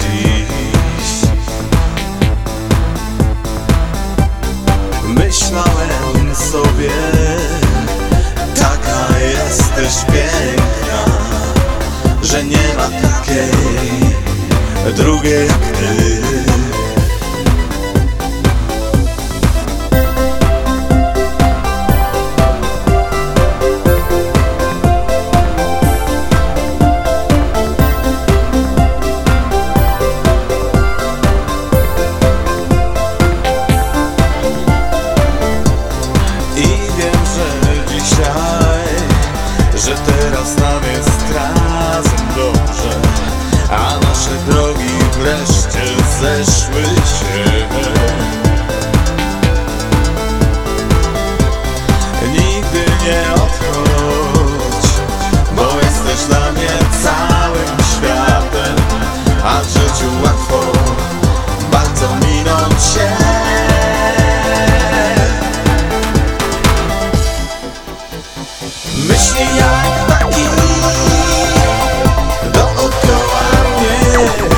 dziś. Myślałem sobie Taka jesteś piękna Że nie ma takiej Drugiej jak ty. wreszcie zeszły się. Nigdy nie odchodź, bo jesteś dla mnie całym światem. A w życiu łatwo bardzo minąć się. Myśli jak taki dookoła mnie.